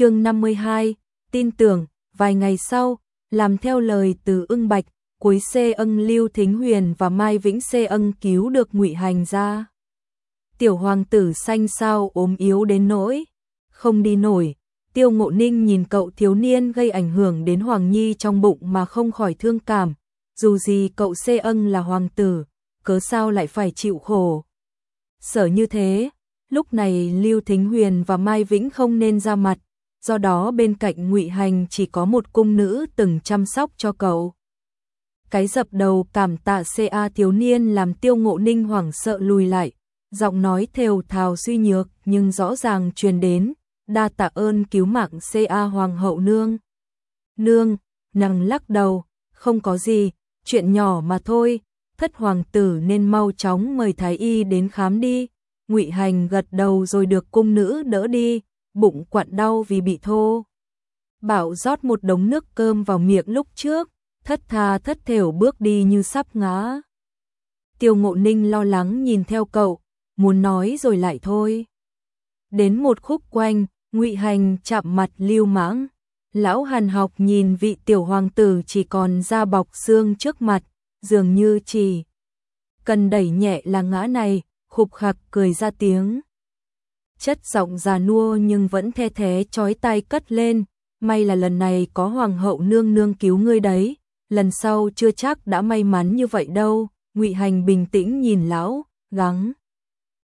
chương 52, tin tưởng, vài ngày sau, làm theo lời từ ưng bạch, cuối xê ân Lưu Thính Huyền và Mai Vĩnh xê ân cứu được ngụy hành ra. Tiểu hoàng tử xanh sao ốm yếu đến nỗi, không đi nổi, tiêu ngộ ninh nhìn cậu thiếu niên gây ảnh hưởng đến Hoàng Nhi trong bụng mà không khỏi thương cảm, dù gì cậu xê ân là hoàng tử, cớ sao lại phải chịu khổ. Sở như thế, lúc này Lưu Thính Huyền và Mai Vĩnh không nên ra mặt, do đó bên cạnh Ngụy Hành chỉ có một cung nữ từng chăm sóc cho cậu. Cái dập đầu cảm tạ CA thiếu niên làm Tiêu Ngộ Ninh hoảng sợ lùi lại, giọng nói thều thào suy nhược nhưng rõ ràng truyền đến, đa tạ ơn cứu mạng CA hoàng hậu nương. Nương, nàng lắc đầu, không có gì, chuyện nhỏ mà thôi, thất hoàng tử nên mau chóng mời thái y đến khám đi. Ngụy Hành gật đầu rồi được cung nữ đỡ đi, bụng quặn đau vì bị thô. Bảo rót một đống nước cơm vào miệng lúc trước, thất tha thất thểu bước đi như sắp ngã. Tiêu Ngộ Ninh lo lắng nhìn theo cậu, muốn nói rồi lại thôi. Đến một khúc quanh, Ngụy Hành chạm mặt Lưu Mãng. Lão Hàn Học nhìn vị tiểu hoàng tử chỉ còn da bọc xương trước mặt, dường như chỉ cần đẩy nhẹ là ngã này, khục khặc cười ra tiếng. Chất giọng già nua nhưng vẫn the thế chói tai cất lên, may là lần này có hoàng hậu nương nương cứu ngươi đấy, lần sau chưa chắc đã may mắn như vậy đâu. Ngụy Hành bình tĩnh nhìn lão, gắng.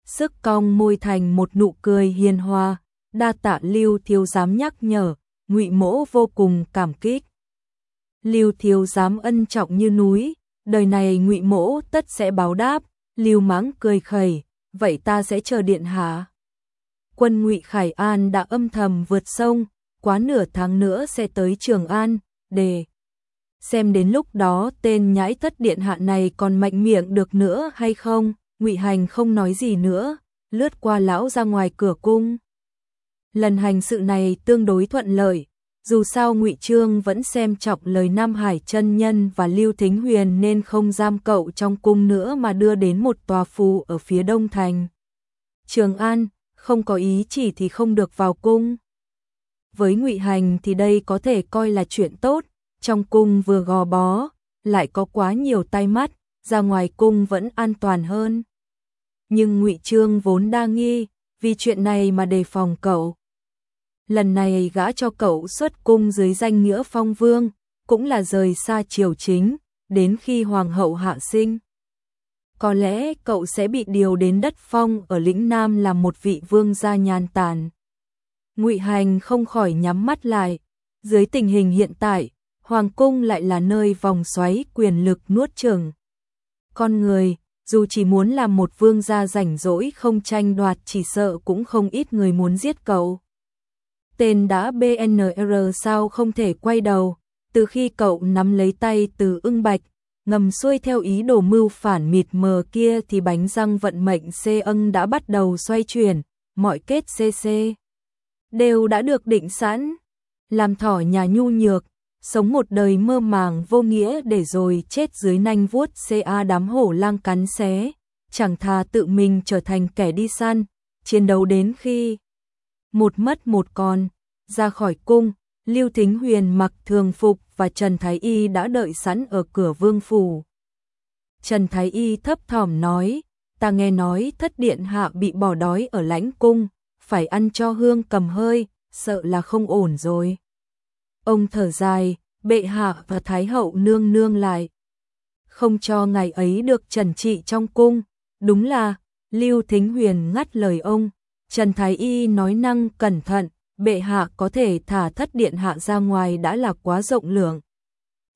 Sức cong môi thành một nụ cười hiền hòa, đa tạ Lưu thiếu giám nhắc nhở, Ngụy Mỗ vô cùng cảm kích. Lưu thiếu giám ân trọng như núi, đời này Ngụy Mỗ tất sẽ báo đáp, Lưu Mãng cười khẩy, vậy ta sẽ chờ điện hạ. Quân Ngụy Khải An đã âm thầm vượt sông, quá nửa tháng nữa sẽ tới Trường An, để xem đến lúc đó tên nhãi thất điện hạ này còn mạnh miệng được nữa hay không. Ngụy Hành không nói gì nữa, lướt qua lão ra ngoài cửa cung. Lần hành sự này tương đối thuận lợi, dù sao Ngụy Trương vẫn xem trọng lời Nam Hải chân nhân và Lưu Thính Huyền nên không giam cậu trong cung nữa mà đưa đến một tòa phù ở phía đông thành. Trường An, không có ý chỉ thì không được vào cung. Với Ngụy Hành thì đây có thể coi là chuyện tốt, trong cung vừa gò bó, lại có quá nhiều tai mắt, ra ngoài cung vẫn an toàn hơn. Nhưng Ngụy Trương vốn đa nghi, vì chuyện này mà đề phòng cậu. Lần này gã cho cậu xuất cung dưới danh nghĩa phong vương, cũng là rời xa triều chính, đến khi hoàng hậu hạ sinh. Có lẽ cậu sẽ bị điều đến đất phong ở lĩnh Nam làm một vị vương gia nhàn tàn. Ngụy Hành không khỏi nhắm mắt lại, dưới tình hình hiện tại, hoàng cung lại là nơi vòng xoáy quyền lực nuốt chửng. Con người, dù chỉ muốn làm một vương gia rảnh rỗi không tranh đoạt chỉ sợ cũng không ít người muốn giết cậu. Tên đã BNR sao không thể quay đầu, từ khi cậu nắm lấy tay từ ưng bạch, ngầm xuôi theo ý đồ mưu phản mịt mờ kia thì bánh răng vận mệnh C ân đã bắt đầu xoay chuyển, mọi kết CC đều đã được định sẵn. Làm thỏ nhà nhu nhược, sống một đời mơ màng vô nghĩa để rồi chết dưới nanh vuốt CA đám hổ lang cắn xé, chẳng thà tự mình trở thành kẻ đi săn, chiến đấu đến khi một mất một còn ra khỏi cung, Lưu Thính Huyền mặc thường phục và Trần Thái Y đã đợi sẵn ở cửa vương phủ. Trần Thái Y thấp thỏm nói, ta nghe nói thất điện hạ bị bỏ đói ở lãnh cung, phải ăn cho hương cầm hơi, sợ là không ổn rồi. Ông thở dài, bệ hạ và thái hậu nương nương lại. Không cho ngày ấy được trần trị trong cung, đúng là, Lưu Thính Huyền ngắt lời ông, Trần Thái Y nói năng cẩn thận, bệ hạ có thể thả thất điện hạ ra ngoài đã là quá rộng lượng.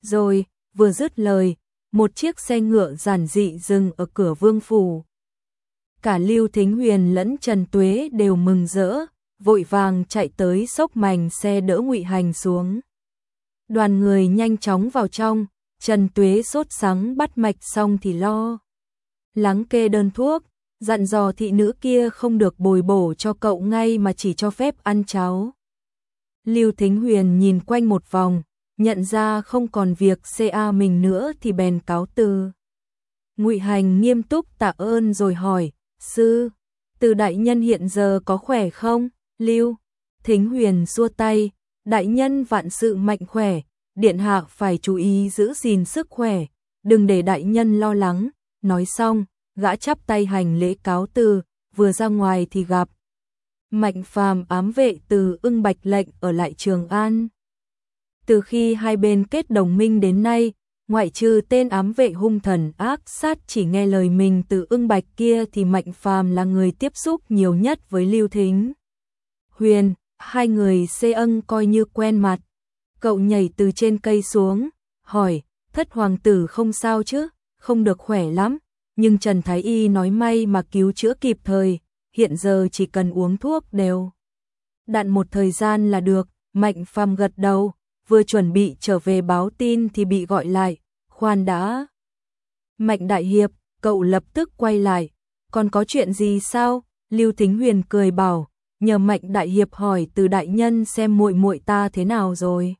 Rồi, vừa dứt lời, một chiếc xe ngựa giản dị dừng ở cửa vương phủ. Cả Lưu Thính Huyền lẫn Trần Tuế đều mừng rỡ, vội vàng chạy tới sốc mảnh xe đỡ Ngụy Hành xuống. Đoàn người nhanh chóng vào trong, Trần Tuế sốt sắng bắt mạch xong thì lo. Lắng kê đơn thuốc, dặn dò thị nữ kia không được bồi bổ cho cậu ngay mà chỉ cho phép ăn cháo. Lưu Thính Huyền nhìn quanh một vòng, nhận ra không còn việc CA mình nữa thì bèn cáo từ. Ngụy Hành nghiêm túc tạ ơn rồi hỏi, sư, từ đại nhân hiện giờ có khỏe không? Lưu Thính huyền xua tay, đại nhân vạn sự mạnh khỏe, điện hạ phải chú ý giữ gìn sức khỏe, đừng để đại nhân lo lắng, nói xong, gã chắp tay hành lễ cáo từ, vừa ra ngoài thì gặp. Mạnh phàm ám vệ từ ưng bạch lệnh ở lại Trường An. Từ khi hai bên kết đồng minh đến nay, ngoại trừ tên ám vệ hung thần ác sát chỉ nghe lời mình từ ưng bạch kia thì Mạnh phàm là người tiếp xúc nhiều nhất với Lưu Thính. Huyền, hai người xê ân coi như quen mặt. Cậu nhảy từ trên cây xuống, hỏi, thất hoàng tử không sao chứ, không được khỏe lắm, nhưng Trần Thái Y nói may mà cứu chữa kịp thời, hiện giờ chỉ cần uống thuốc đều. Đạn một thời gian là được, Mạnh Phàm gật đầu, vừa chuẩn bị trở về báo tin thì bị gọi lại, khoan đã. Mạnh Đại Hiệp, cậu lập tức quay lại, còn có chuyện gì sao? Lưu Thính Huyền cười bảo, nhờ Mạnh Đại Hiệp hỏi từ đại nhân xem muội muội ta thế nào rồi.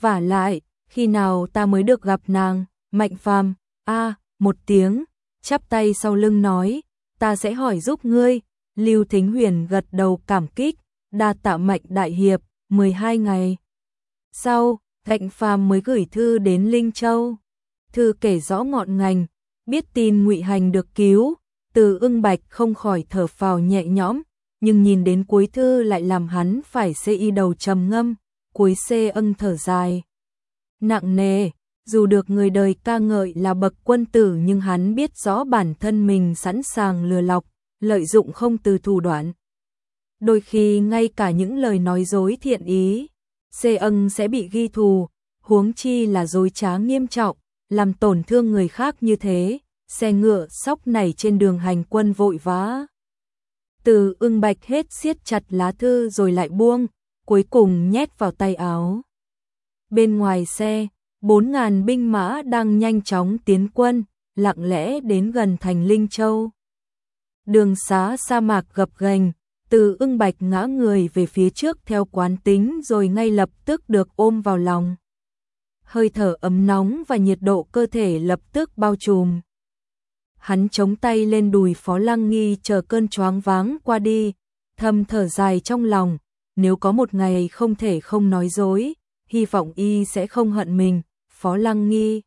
Và lại, khi nào ta mới được gặp nàng, Mạnh Phàm, a một tiếng, chắp tay sau lưng nói, ta sẽ hỏi giúp ngươi. Lưu Thính Huyền gật đầu cảm kích, đa tạ Mạnh Đại Hiệp, 12 ngày. Sau, Thạnh Phàm mới gửi thư đến Linh Châu. Thư kể rõ ngọn ngành, biết tin Ngụy Hành được cứu, từ ưng bạch không khỏi thở phào nhẹ nhõm, nhưng nhìn đến cuối thư lại làm hắn phải xê y đầu trầm ngâm, cuối xê ân thở dài. Nặng nề, dù được người đời ca ngợi là bậc quân tử nhưng hắn biết rõ bản thân mình sẵn sàng lừa lọc, lợi dụng không từ thủ đoạn. Đôi khi ngay cả những lời nói dối thiện ý, xê ân sẽ bị ghi thù, huống chi là dối trá nghiêm trọng, làm tổn thương người khác như thế, xe ngựa sóc này trên đường hành quân vội vã. Từ ưng bạch hết siết chặt lá thư rồi lại buông, cuối cùng nhét vào tay áo. Bên ngoài xe, bốn ngàn binh mã đang nhanh chóng tiến quân, lặng lẽ đến gần thành Linh Châu. Đường xá sa mạc gập ghềnh, từ ưng bạch ngã người về phía trước theo quán tính rồi ngay lập tức được ôm vào lòng. Hơi thở ấm nóng và nhiệt độ cơ thể lập tức bao trùm. Hắn chống tay lên đùi Phó Lăng Nghi chờ cơn choáng váng qua đi, thầm thở dài trong lòng, nếu có một ngày không thể không nói dối, hy vọng y sẽ không hận mình, Phó Lăng Nghi.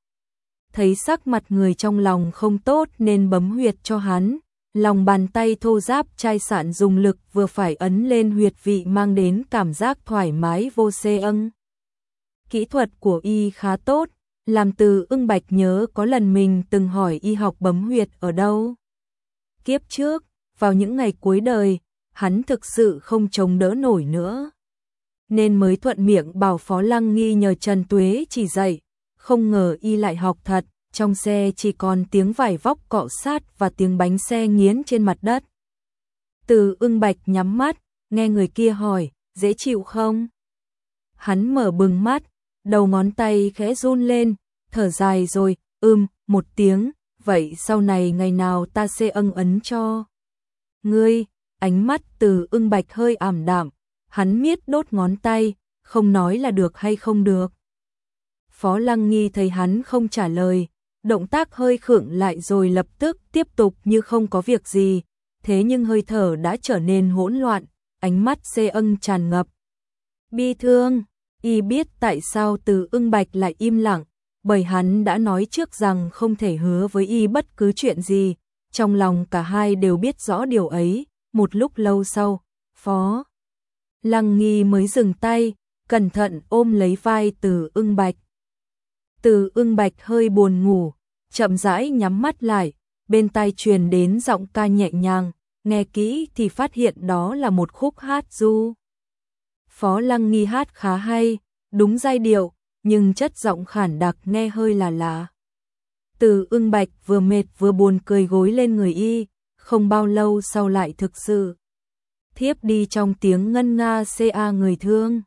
Thấy sắc mặt người trong lòng không tốt nên bấm huyệt cho hắn, lòng bàn tay thô giáp chai sạn dùng lực vừa phải ấn lên huyệt vị mang đến cảm giác thoải mái vô xê âng. Kỹ thuật của y khá tốt, làm từ ưng bạch nhớ có lần mình từng hỏi y học bấm huyệt ở đâu. Kiếp trước, vào những ngày cuối đời, hắn thực sự không chống đỡ nổi nữa. Nên mới thuận miệng bảo Phó Lăng Nghi nhờ Trần Tuế chỉ dạy, không ngờ y lại học thật, trong xe chỉ còn tiếng vải vóc cọ sát và tiếng bánh xe nghiến trên mặt đất. Từ ưng bạch nhắm mắt, nghe người kia hỏi, dễ chịu không? Hắn mở bừng mắt, đầu ngón tay khẽ run lên, thở dài rồi, ưm, một tiếng, vậy sau này ngày nào ta sẽ ân ấn cho. Ngươi, ánh mắt từ ưng bạch hơi ảm đạm, hắn miết đốt ngón tay, không nói là được hay không được. Phó Lăng Nghi thấy hắn không trả lời, động tác hơi khựng lại rồi lập tức tiếp tục như không có việc gì, thế nhưng hơi thở đã trở nên hỗn loạn, ánh mắt xê ân tràn ngập. Bi thương, y biết tại sao từ ưng bạch lại im lặng, bởi hắn đã nói trước rằng không thể hứa với y bất cứ chuyện gì, trong lòng cả hai đều biết rõ điều ấy, một lúc lâu sau, phó. Lăng nghi mới dừng tay, cẩn thận ôm lấy vai từ ưng bạch. Từ ưng bạch hơi buồn ngủ, chậm rãi nhắm mắt lại, bên tai truyền đến giọng ca nhẹ nhàng, nghe kỹ thì phát hiện đó là một khúc hát du. Phó Lăng Nghi hát khá hay, đúng giai điệu, nhưng chất giọng khản đặc nghe hơi là lạ. Từ ưng bạch vừa mệt vừa buồn cười gối lên người y, không bao lâu sau lại thực sự. Thiếp đi trong tiếng ngân nga ca người thương.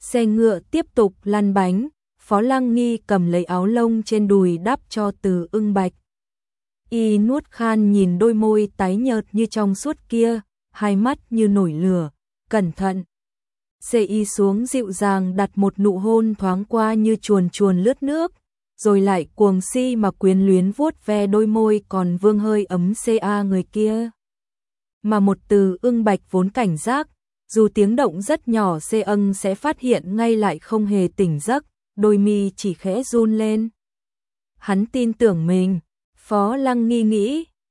Xe ngựa tiếp tục lăn bánh, Phó Lăng Nghi cầm lấy áo lông trên đùi đắp cho từ ưng bạch. Y nuốt khan nhìn đôi môi tái nhợt như trong suốt kia, hai mắt như nổi lửa, cẩn thận. Xê y xuống dịu dàng đặt một nụ hôn thoáng qua như chuồn chuồn lướt nước, rồi lại cuồng si mà quyến luyến vuốt ve đôi môi còn vương hơi ấm ca người kia. Mà một từ ưng bạch vốn cảnh giác, dù tiếng động rất nhỏ xê ân sẽ phát hiện ngay lại không hề tỉnh giấc, đôi mi chỉ khẽ run lên. Hắn tin tưởng mình, Phó Lăng nghi nghĩ,